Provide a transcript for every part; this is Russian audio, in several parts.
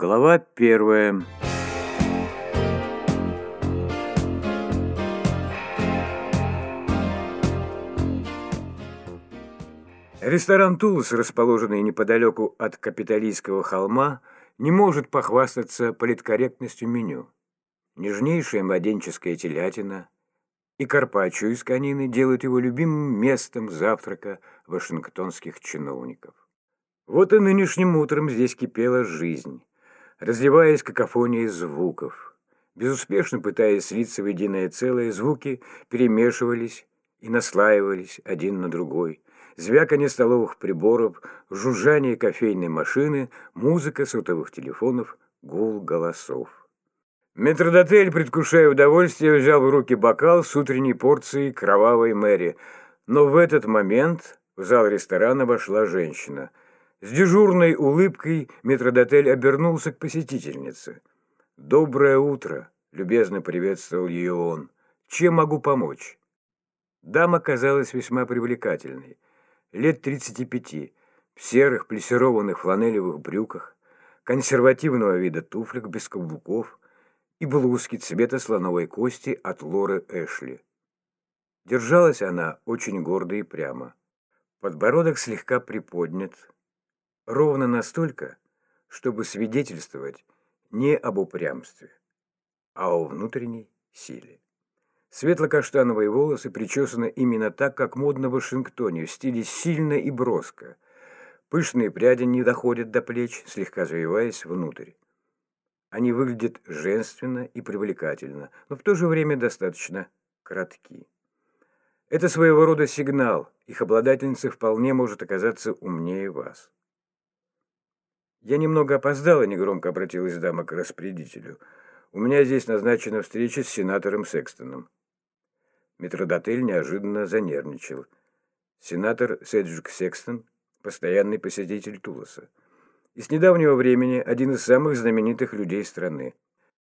Глава первая. Ресторан «Тулус», расположенный неподалеку от Капитолийского холма, не может похвастаться политкорректностью меню. Нежнейшая младенческая телятина и карпаччо из конины делают его любимым местом завтрака вашингтонских чиновников. Вот и нынешним утром здесь кипела жизнь, разливаясь какофонией звуков. Безуспешно пытаясь слиться в единое целое, звуки перемешивались и наслаивались один на другой. Звяканье столовых приборов, жужжание кофейной машины, музыка сотовых телефонов, гул голосов. Метродотель, предвкушая удовольствие, взял в руки бокал с утренней порцией кровавой Мэри. Но в этот момент в зал ресторана вошла женщина – с дежурной улыбкой метродотель обернулся к посетительнице. «Доброе утро!» — любезно приветствовал ее он. «Чем могу помочь?» Дама казалась весьма привлекательной. Лет тридцати пяти, в серых плессированных фланелевых брюках, консервативного вида туфлях без каблуков и блузки цвета слоновой кости от Лоры Эшли. Держалась она очень гордо и прямо. Подбородок слегка приподнят, Ровно настолько, чтобы свидетельствовать не об упрямстве, а о внутренней силе. Светло-каштановые волосы причесаны именно так, как модно в Вашингтоне, в стиле сильно и броско. Пышные пряди не доходят до плеч, слегка завиваясь внутрь. Они выглядят женственно и привлекательно, но в то же время достаточно кратки. Это своего рода сигнал, их обладательница вполне может оказаться умнее вас. «Я немного опоздала», — негромко обратилась дама к распорядителю. «У меня здесь назначена встреча с сенатором Секстоном». Метродотель неожиданно занервничал. Сенатор Седжик Секстон — постоянный посетитель Тулоса. И с недавнего времени один из самых знаменитых людей страны.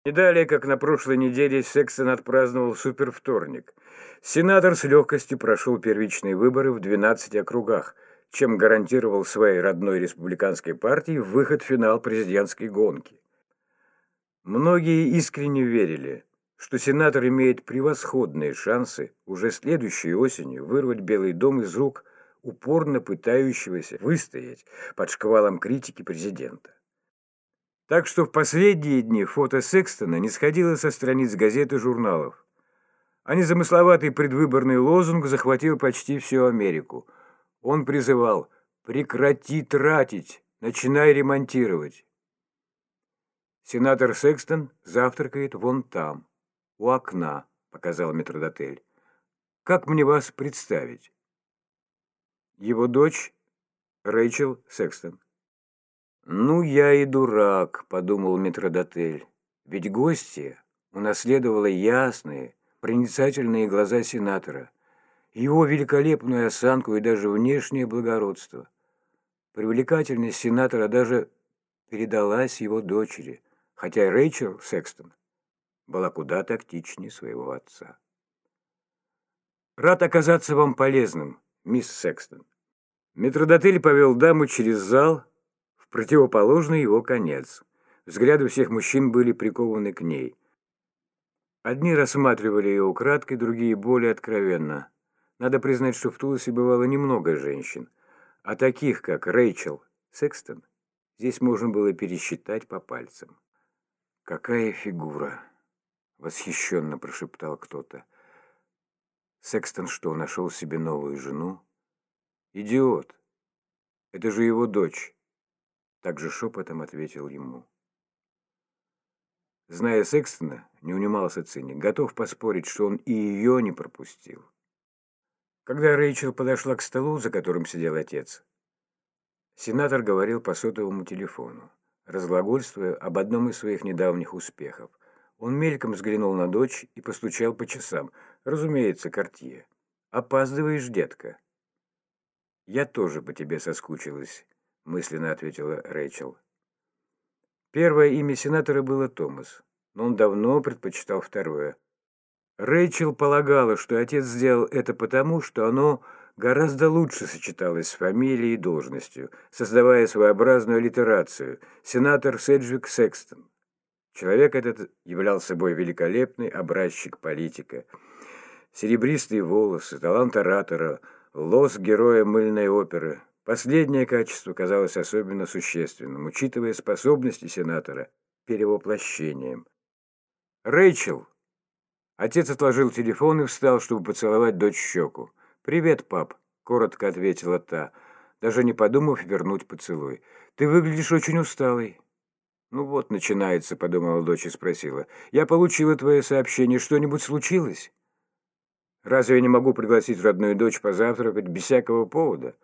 Не далее, как на прошлой неделе, Секстон отпраздновал супервторник. Сенатор с легкостью прошел первичные выборы в 12 округах — чем гарантировал своей родной республиканской партии выход в финал президентской гонки. Многие искренне верили, что сенатор имеет превосходные шансы уже следующей осенью вырвать Белый дом из рук упорно пытающегося выстоять под шквалом критики президента. Так что в последние дни фото Секстона не сходило со страниц газет и журналов. А незамысловатый предвыборный лозунг захватил почти всю Америку – он призывал «Прекрати тратить, начинай ремонтировать». Сенатор Секстон завтракает вон там, у окна, показал метродотель. Как мне вас представить? Его дочь Рэйчел Секстон. «Ну, я и дурак», — подумал метродотель. «Ведь гостья унаследовала ясные, проницательные глаза сенатора его великолепную осанку и даже внешнее благородство. Привлекательность сенатора даже передалась его дочери, хотя Рэйчел Секстон была куда тактичнее своего отца. «Рад оказаться вам полезным, мисс Секстон». Метродотель повел даму через зал в противоположный его конец. Взгляды всех мужчин были прикованы к ней. Одни рассматривали ее украдкой, другие более откровенно – надо признать, что в Тулосе бывало немного женщин, а таких, как Рэйчел Секстон, здесь можно было пересчитать по пальцам. «Какая фигура!» — восхищенно прошептал кто-то. «Секстон что, нашел себе новую жену?» «Идиот! Это же его дочь!» Также шепотом ответил ему. Зная Секстона, не унимался циник, готов поспорить, что он и ее не пропустил. Когда Рэйчел подошла к столу, за которым сидел отец, сенатор говорил по сотовому телефону, разглагольствуя об одном из своих недавних успехов. Он мельком взглянул на дочь и постучал по часам. Разумеется, Кортье. «Опаздываешь, детка?» «Я тоже по тебе соскучилась», — мысленно ответила Рэйчел. Первое имя сенатора было Томас, но он давно предпочитал второе. Рэйчел полагала, что отец сделал это потому, что оно гораздо лучше сочеталось с фамилией и должностью, создавая своеобразную аллитерацию «сенатор Седжвик Секстон». Человек этот являл собой великолепный образчик политика. Серебристые волосы, талант оратора, лос героя мыльной оперы. Последнее качество казалось особенно существенным, учитывая способности сенатора перевоплощением. «Рэйчел!» Отец отложил телефон и встал, чтобы поцеловать дочь щеку. «Привет, пап», — коротко ответила та, даже не подумав вернуть поцелуй. «Ты выглядишь очень усталой». «Ну вот, начинается», — подумала дочь и спросила. «Я получила твое сообщение. Что-нибудь случилось?» «Разве я не могу пригласить родную дочь позавтракать без всякого повода?»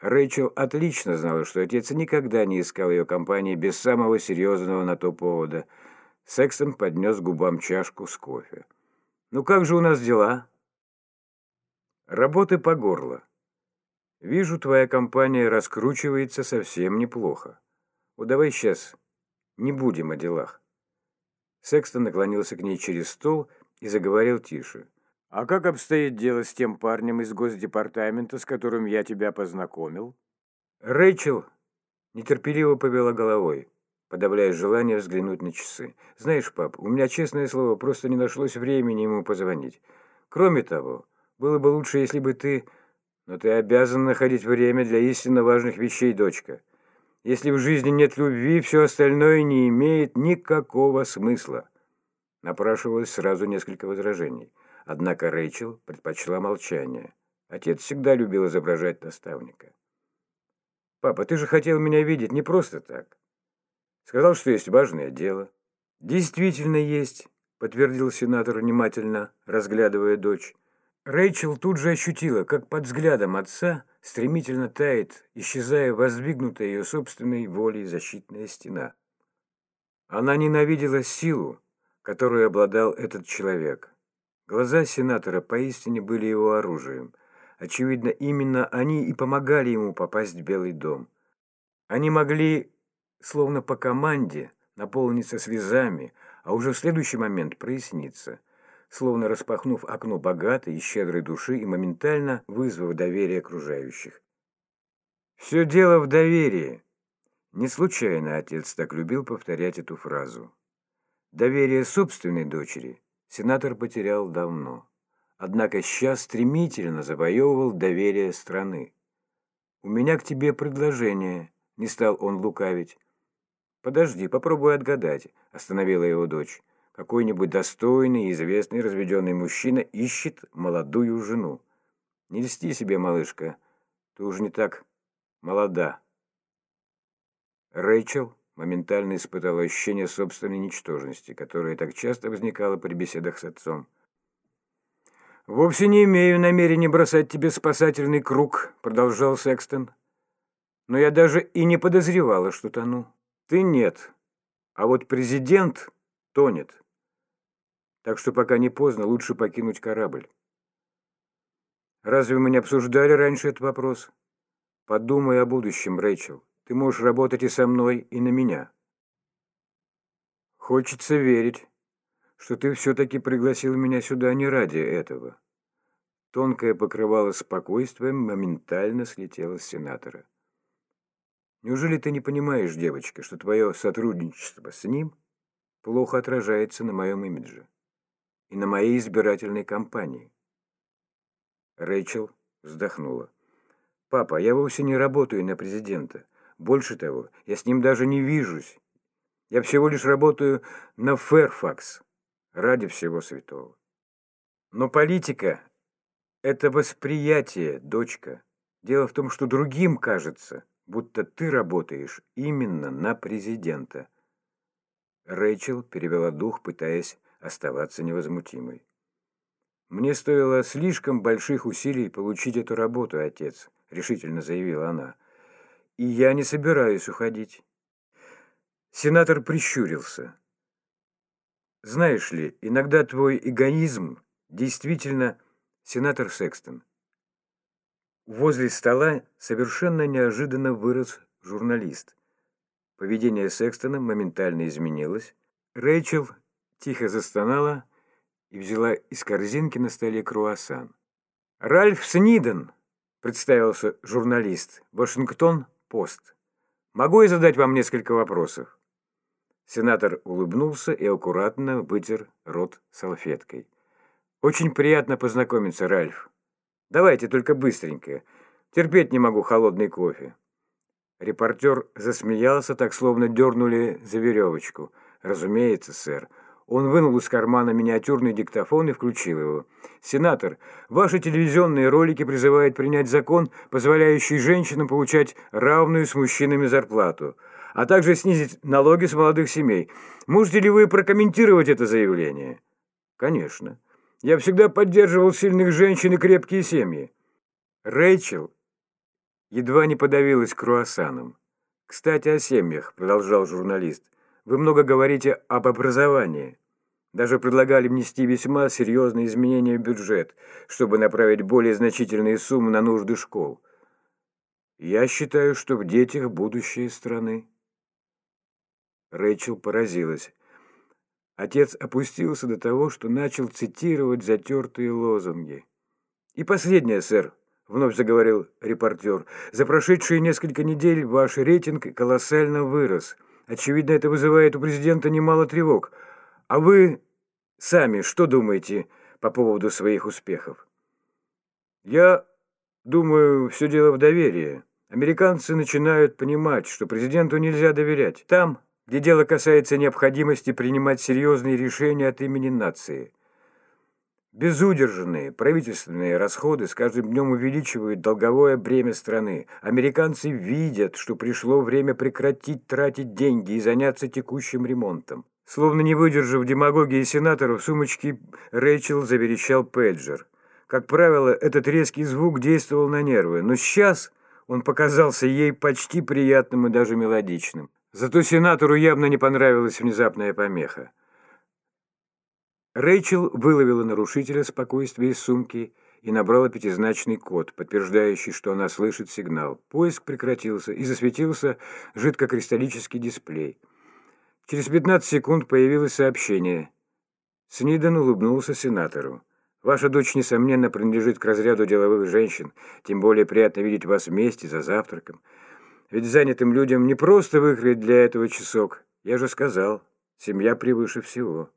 Рэйчел отлично знала, что отец никогда не искал ее компании без самого серьезного на то повода. Секстон поднес губам чашку с кофе. «Ну как же у нас дела?» «Работы по горло. Вижу, твоя компания раскручивается совсем неплохо. Вот давай сейчас не будем о делах». Секстон наклонился к ней через стол и заговорил тише. «А как обстоит дело с тем парнем из госдепартамента, с которым я тебя познакомил?» Рэйчел нетерпеливо повела головой подавляя желание взглянуть на часы. «Знаешь, пап, у меня, честное слово, просто не нашлось времени ему позвонить. Кроме того, было бы лучше, если бы ты... Но ты обязан находить время для истинно важных вещей, дочка. Если в жизни нет любви, все остальное не имеет никакого смысла». Напрашивалось сразу несколько возражений. Однако Рэйчел предпочла молчание. Отец всегда любил изображать наставника. «Папа, ты же хотел меня видеть не просто так. Сказал, что есть важное дело. Действительно есть, подтвердил сенатор внимательно, разглядывая дочь. Рэйчел тут же ощутила, как под взглядом отца стремительно тает, исчезая воздвигнутая ее собственной волей защитная стена. Она ненавидела силу, которую обладал этот человек. Глаза сенатора поистине были его оружием. Очевидно, именно они и помогали ему попасть в Белый дом. Они могли словно по команде, наполнится слезами, а уже в следующий момент прояснится, словно распахнув окно богатой и щедрой души и моментально вызвав доверие окружающих. «Все дело в доверии». Не случайно отец так любил повторять эту фразу. Доверие собственной дочери сенатор потерял давно. Однако сейчас стремительно завоевывал доверие страны. «У меня к тебе предложение», — не стал он лукавить. «Подожди, попробуй отгадать», – остановила его дочь. «Какой-нибудь достойный известный разведенный мужчина ищет молодую жену. Не льсти себе, малышка, ты уже не так молода». Рэйчел моментально испытала ощущение собственной ничтожности, которое так часто возникало при беседах с отцом. «Вовсе не имею намерения бросать тебе спасательный круг», — продолжал Секстон. «Но я даже и не подозревала, что тону. Ты нет, а вот президент тонет. Так что пока не поздно, лучше покинуть корабль. Разве мы не обсуждали раньше этот вопрос? Подумай о будущем, Рэйчел. Ты можешь работать и со мной, и на меня. Хочется верить, что ты все-таки пригласил меня сюда не ради этого. Тонкое покрывало спокойствием моментально слетело с сенатора. Неужели ты не понимаешь, девочка, что твое сотрудничество с ним плохо отражается на моем имидже и на моей избирательной кампании?» Рэйчел вздохнула. «Папа, я вовсе не работаю на президента. Больше того, я с ним даже не вижусь. Я всего лишь работаю на Фэрфакс ради всего святого. Но политика — это восприятие, дочка. Дело в том, что другим кажется, будто ты работаешь именно на президента». Рэйчел перевела дух, пытаясь оставаться невозмутимой. «Мне стоило слишком больших усилий получить эту работу, отец», — решительно заявила она. «И я не собираюсь уходить». Сенатор прищурился. «Знаешь ли, иногда твой эгоизм действительно...» Сенатор Секстон, Возле стола совершенно неожиданно вырос журналист. Поведение Секстона моментально изменилось. Рэйчел тихо застонала и взяла из корзинки на столе круассан. «Ральф Сниден!» представился журналист. «Вашингтон, пост. Могу я задать вам несколько вопросов?» Сенатор улыбнулся и аккуратно вытер рот салфеткой. «Очень приятно познакомиться, Ральф. Давайте только быстренько. Терпеть не могу холодный кофе». Репортер засмеялся, так словно дернули за веревочку. «Разумеется, сэр». Он вынул из кармана миниатюрный диктофон и включил его. «Сенатор, ваши телевизионные ролики призывают принять закон, позволяющий женщинам получать равную с мужчинами зарплату, а также снизить налоги с молодых семей. Можете ли вы прокомментировать это заявление?» «Конечно. Я всегда поддерживал сильных женщин и крепкие семьи». Рэйчел едва не подавилась круассаном. «Кстати, о семьях», — продолжал журналист. Вы много говорите об образовании. Даже предлагали внести весьма серьезные изменения в бюджет, чтобы направить более значительные суммы на нужды школ. Я считаю, что в детях будущее страны. Рэйчел поразилась. Отец опустился до того, что начал цитировать затертые лозунги. «И последнее, сэр», — вновь заговорил репортер, — «за прошедшие несколько недель ваш рейтинг колоссально вырос. Очевидно, это вызывает у президента немало тревог. А вы сами что думаете по поводу своих успехов? Я думаю, все дело в доверии. Американцы начинают понимать, что президенту нельзя доверять. Там, где дело касается необходимости принимать серьезные решения от имени нации – Безудержанные правительственные расходы с каждым днем увеличивают долговое бремя страны. Американцы видят, что пришло время прекратить тратить деньги и заняться текущим ремонтом. Словно не выдержав демагогии сенатора, в сумочке Рэйчел заверещал пейджер. Как правило, этот резкий звук действовал на нервы, но сейчас он показался ей почти приятным и даже мелодичным. Зато сенатору явно не понравилась внезапная помеха. Рэйчел выловила нарушителя спокойствия из сумки и набрала пятизначный код, подтверждающий, что она слышит сигнал. Поиск прекратился, и засветился жидкокристаллический дисплей. Через 15 секунд появилось сообщение. Сниден улыбнулся сенатору. «Ваша дочь, несомненно, принадлежит к разряду деловых женщин, тем более приятно видеть вас вместе за завтраком. Ведь занятым людям не просто выкроить для этого часок. Я же сказал, семья превыше всего».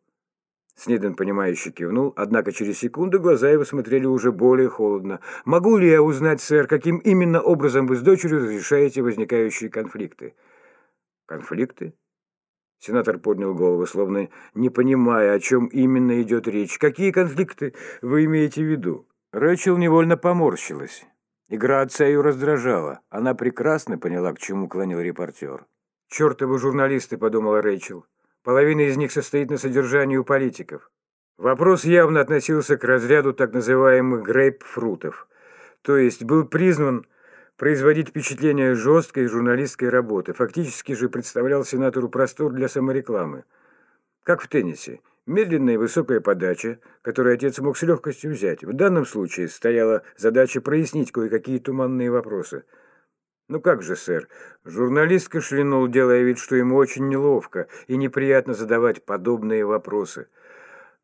Сниден, понимающе кивнул, однако через секунду глаза его смотрели уже более холодно. «Могу ли я узнать, сэр, каким именно образом вы с дочерью разрешаете возникающие конфликты?» «Конфликты?» Сенатор поднял голову, словно не понимая, о чем именно идет речь. «Какие конфликты вы имеете в виду?» Рэчел невольно поморщилась. Игра отца ее раздражала. Она прекрасно поняла, к чему клонил репортер. «Чертовы журналисты», — подумала Рэйчел. Половина из них состоит на содержании у политиков. Вопрос явно относился к разряду так называемых грейпфрутов, то есть был призван производить впечатление жесткой журналистской работы, фактически же представлял сенатору простор для саморекламы. Как в теннисе. Медленная и высокая подача, которую отец мог с легкостью взять. В данном случае стояла задача прояснить кое-какие туманные вопросы – «Ну как же, сэр?» Журналист кашлянул, делая вид, что ему очень неловко и неприятно задавать подобные вопросы.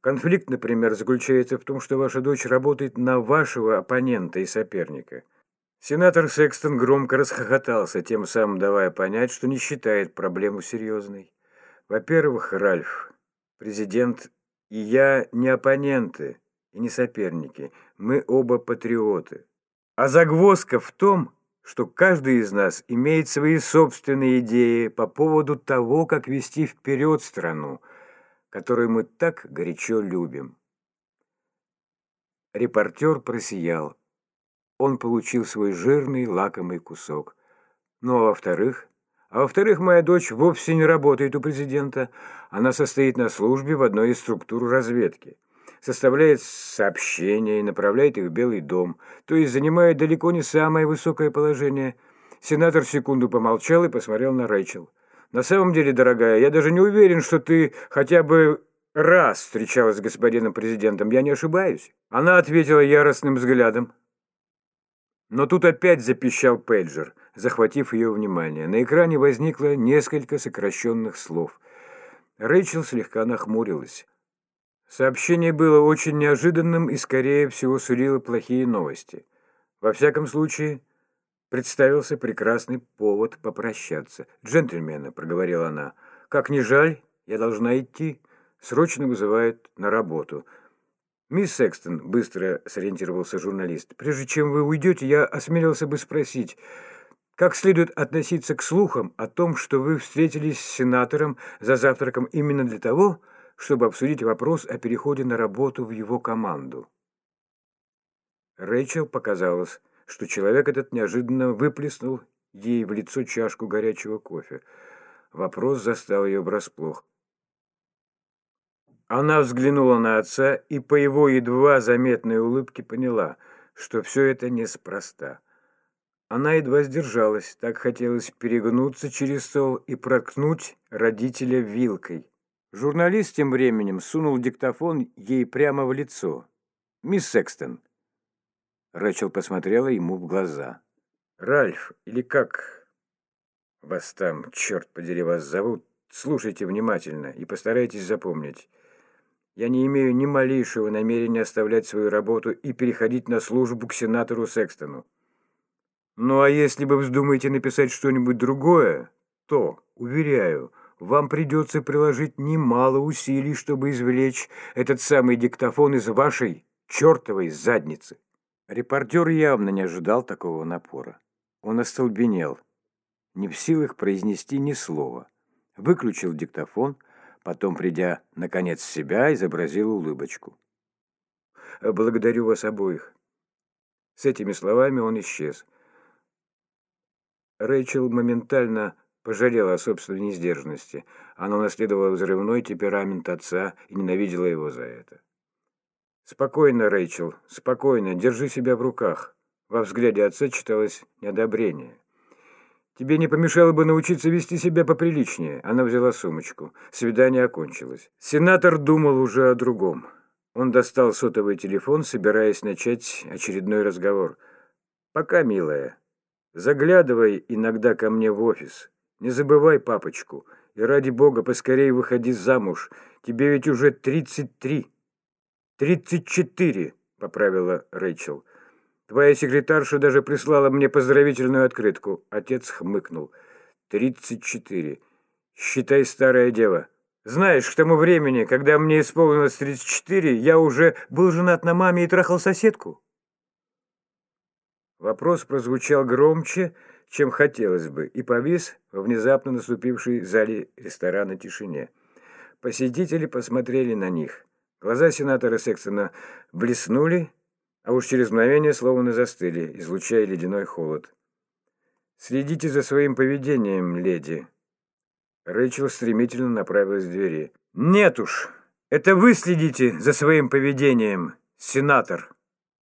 Конфликт, например, заключается в том, что ваша дочь работает на вашего оппонента и соперника. Сенатор Секстон громко расхохотался, тем самым давая понять, что не считает проблему серьезной. Во-первых, Ральф, президент и я не оппоненты и не соперники, мы оба патриоты. А загвоздка в том, что каждый из нас имеет свои собственные идеи по поводу того, как вести вперед страну, которую мы так горячо любим. Репортер просиял. Он получил свой жирный лакомый кусок. Ну а во-вторых... А во-вторых, моя дочь вовсе не работает у президента. Она состоит на службе в одной из структур разведки составляет сообщения и направляет их в Белый дом, то есть занимает далеко не самое высокое положение. Сенатор секунду помолчал и посмотрел на Рэйчел. «На самом деле, дорогая, я даже не уверен, что ты хотя бы раз встречалась с господином президентом. Я не ошибаюсь?» Она ответила яростным взглядом. Но тут опять запищал пейджер, захватив ее внимание. На экране возникло несколько сокращенных слов. Рэйчел слегка нахмурилась. Сообщение было очень неожиданным и, скорее всего, сулило плохие новости. Во всяком случае, представился прекрасный повод попрощаться. «Джентльмены», — проговорила она, — «как ни жаль, я должна идти. Срочно вызывают на работу». «Мисс Секстон», — быстро сориентировался журналист, — «прежде чем вы уйдете, я осмелился бы спросить, как следует относиться к слухам о том, что вы встретились с сенатором за завтраком именно для того, чтобы обсудить вопрос о переходе на работу в его команду?» Рэйчел показалось, что человек этот неожиданно выплеснул ей в лицо чашку горячего кофе. Вопрос застал ее врасплох. Она взглянула на отца и по его едва заметной улыбке поняла, что все это неспроста. Она едва сдержалась, так хотелось перегнуться через стол и проткнуть родителя вилкой. Журналист тем временем сунул диктофон ей прямо в лицо. «Мисс Секстон». Рэчел посмотрела ему в глаза. «Ральф, или как вас там, черт подери, вас зовут, слушайте внимательно и постарайтесь запомнить». Я не имею ни малейшего намерения оставлять свою работу и переходить на службу к сенатору Секстону. Ну а если вы вздумаете написать что-нибудь другое, то, уверяю, вам придется приложить немало усилий, чтобы извлечь этот самый диктофон из вашей чертовой задницы. Репортер явно не ожидал такого напора. Он остолбенел, не в силах произнести ни слова. Выключил диктофон, Потом, придя, наконец, в себя, изобразил улыбочку. «Благодарю вас обоих». С этими словами он исчез. Рэйчел моментально пожалела о собственной несдержанности. Она унаследовала взрывной темперамент отца и ненавидела его за это. «Спокойно, Рэйчел, спокойно, держи себя в руках». Во взгляде отца читалось неодобрение. Тебе не помешало бы научиться вести себя поприличнее. Она взяла сумочку. Свидание окончилось. Сенатор думал уже о другом. Он достал сотовый телефон, собираясь начать очередной разговор. «Пока, милая. Заглядывай иногда ко мне в офис. Не забывай папочку. И ради бога, поскорее выходи замуж. Тебе ведь уже тридцать три». «Тридцать четыре», — поправила Рэйчел. Твоя секретарша даже прислала мне поздравительную открытку. Отец хмыкнул. Тридцать четыре. Считай, старая дева. Знаешь, к тому времени, когда мне исполнилось тридцать четыре, я уже был женат на маме и трахал соседку. Вопрос прозвучал громче, чем хотелось бы, и повис во внезапно наступившей зале ресторана тишине. Посетители посмотрели на них. Глаза сенатора Сексона блеснули, а уж через мгновение словно застыли, излучая ледяной холод. «Следите за своим поведением, леди!» Рэйчел стремительно направилась к двери. «Нет уж! Это вы следите за своим поведением, сенатор!»